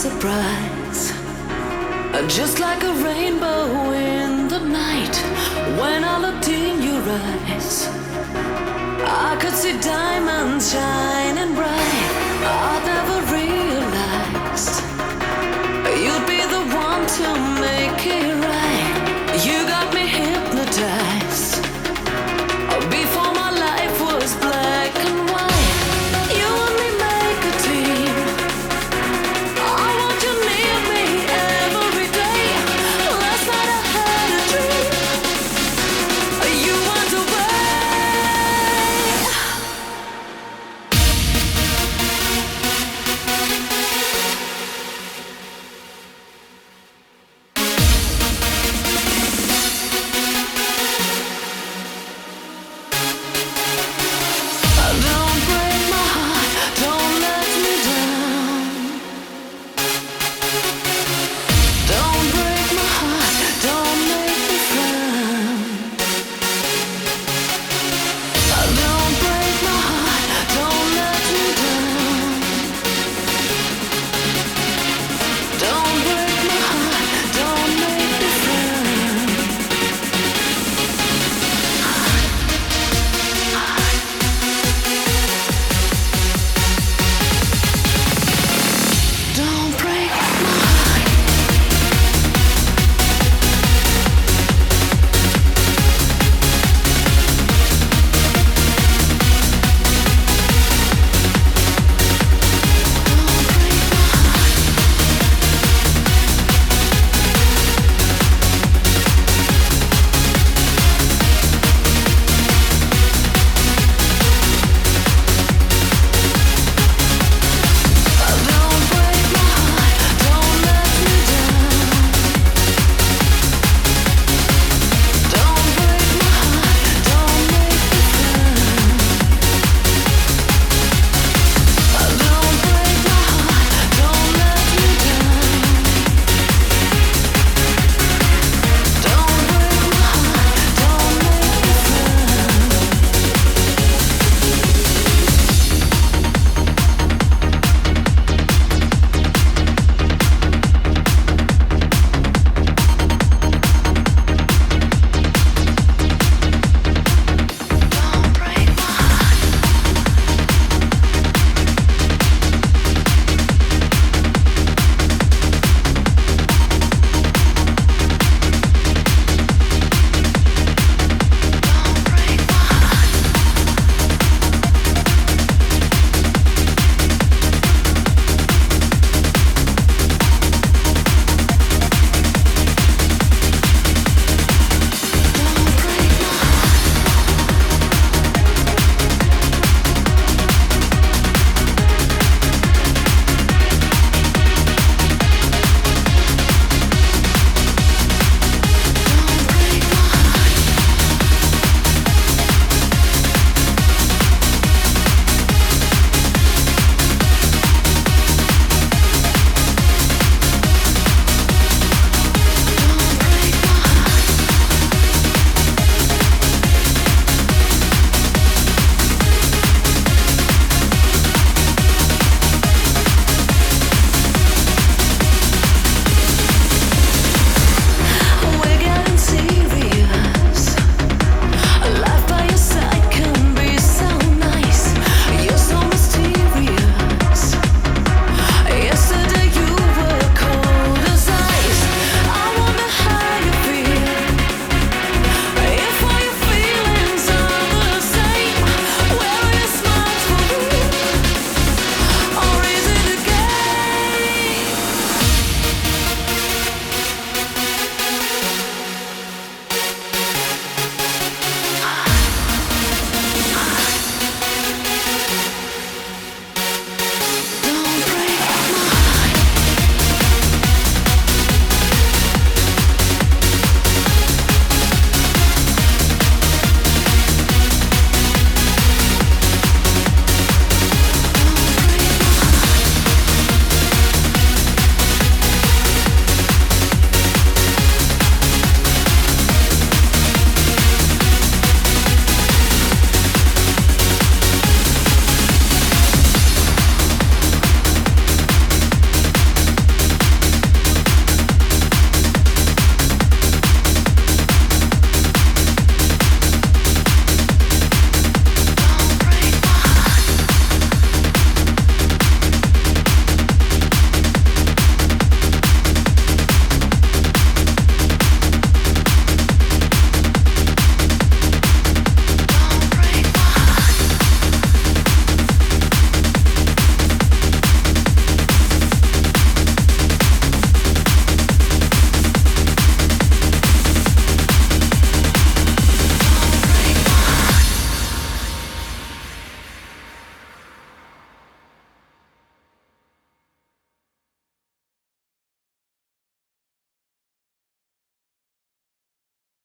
surprise. Just like a rainbow in the night when I looked in your eyes. I could see diamonds shining bright. I